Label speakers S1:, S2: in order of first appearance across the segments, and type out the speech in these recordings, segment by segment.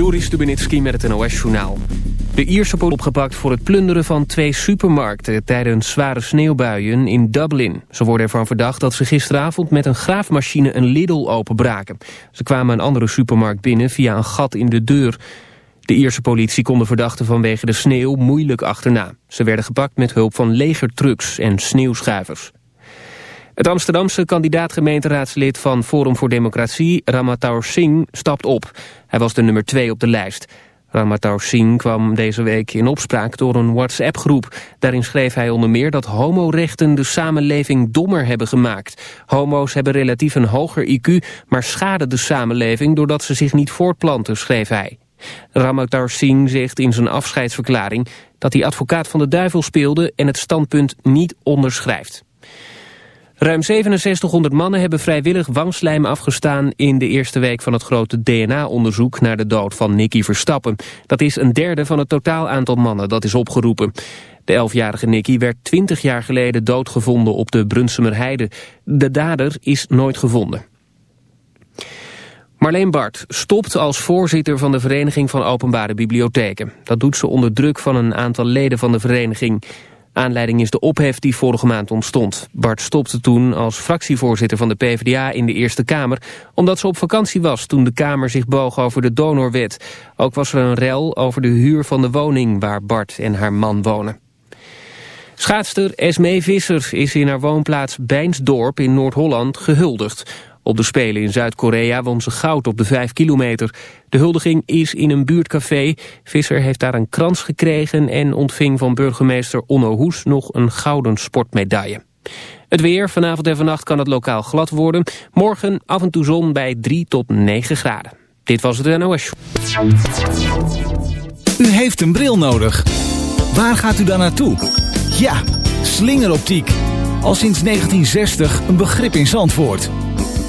S1: Joris Stubenitski met het NOS-journaal. De Ierse politie opgepakt voor het plunderen van twee supermarkten... tijdens zware sneeuwbuien in Dublin. Ze worden ervan verdacht dat ze gisteravond met een graafmachine een Lidl openbraken. Ze kwamen een andere supermarkt binnen via een gat in de deur. De Ierse politie kon de verdachten vanwege de sneeuw moeilijk achterna. Ze werden gepakt met hulp van legertrucks en sneeuwschuivers. Het Amsterdamse kandidaat-gemeenteraadslid van Forum voor Democratie, Ramataur Singh, stapt op. Hij was de nummer twee op de lijst. Ramataur Singh kwam deze week in opspraak door een WhatsApp-groep. Daarin schreef hij onder meer dat homorechten de samenleving dommer hebben gemaakt. Homo's hebben relatief een hoger IQ, maar schaden de samenleving doordat ze zich niet voortplanten, schreef hij. Ramataur Singh zegt in zijn afscheidsverklaring dat hij advocaat van de duivel speelde en het standpunt niet onderschrijft. Ruim 6700 mannen hebben vrijwillig wangslijm afgestaan in de eerste week van het grote DNA-onderzoek naar de dood van Nicky Verstappen. Dat is een derde van het totaal aantal mannen dat is opgeroepen. De 11-jarige Nicky werd 20 jaar geleden doodgevonden op de Brunsumerheide. De dader is nooit gevonden. Marleen Bart stopt als voorzitter van de Vereniging van Openbare Bibliotheken. Dat doet ze onder druk van een aantal leden van de vereniging. Aanleiding is de ophef die vorige maand ontstond. Bart stopte toen als fractievoorzitter van de PvdA in de Eerste Kamer... omdat ze op vakantie was toen de Kamer zich boog over de donorwet. Ook was er een rel over de huur van de woning waar Bart en haar man wonen. Schaatster Esmee Visser is in haar woonplaats Bijnsdorp in Noord-Holland gehuldigd. Op de Spelen in Zuid-Korea won ze goud op de 5 kilometer. De huldiging is in een buurtcafé. Visser heeft daar een krans gekregen en ontving van burgemeester Onno Hoes nog een gouden sportmedaille. Het weer, vanavond en vannacht kan het lokaal glad worden. Morgen af en toe zon bij 3 tot 9 graden. Dit was het NOS.
S2: U heeft een bril nodig. Waar gaat u dan naartoe? Ja, slingeroptiek. Al sinds 1960 een begrip in Zandvoort.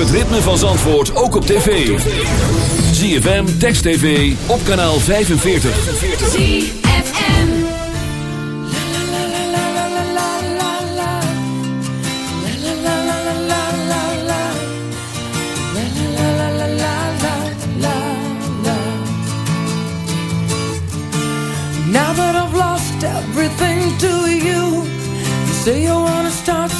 S3: het ritme van Zandvoort ook op tv. ZFM, Text TV, op kanaal 45.
S4: Now that I've lost everything to you You say you wanna start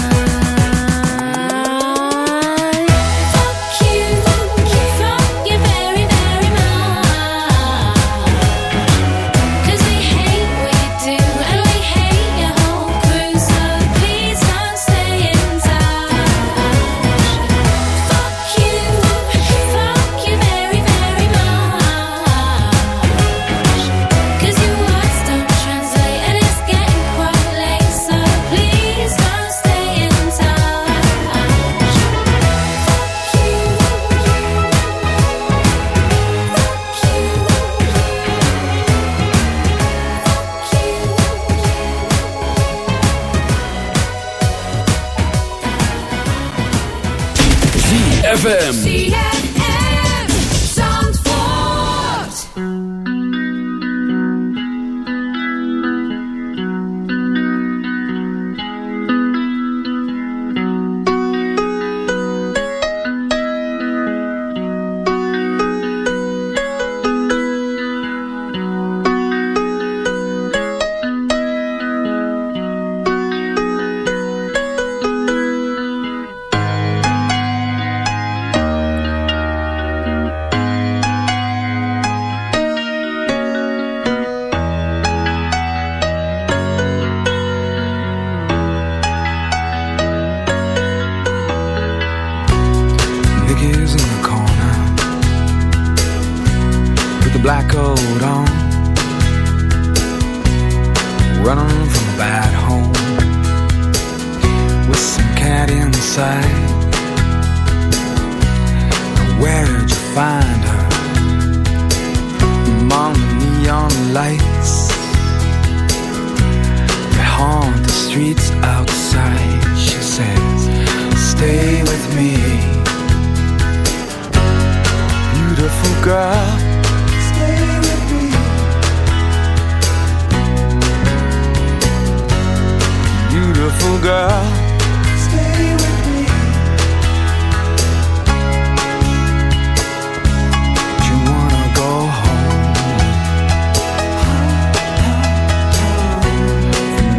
S5: Where'd you find her? Among the neon lights That haunt the streets outside She says, stay with me. Beautiful girl. Stay with me. Beautiful girl.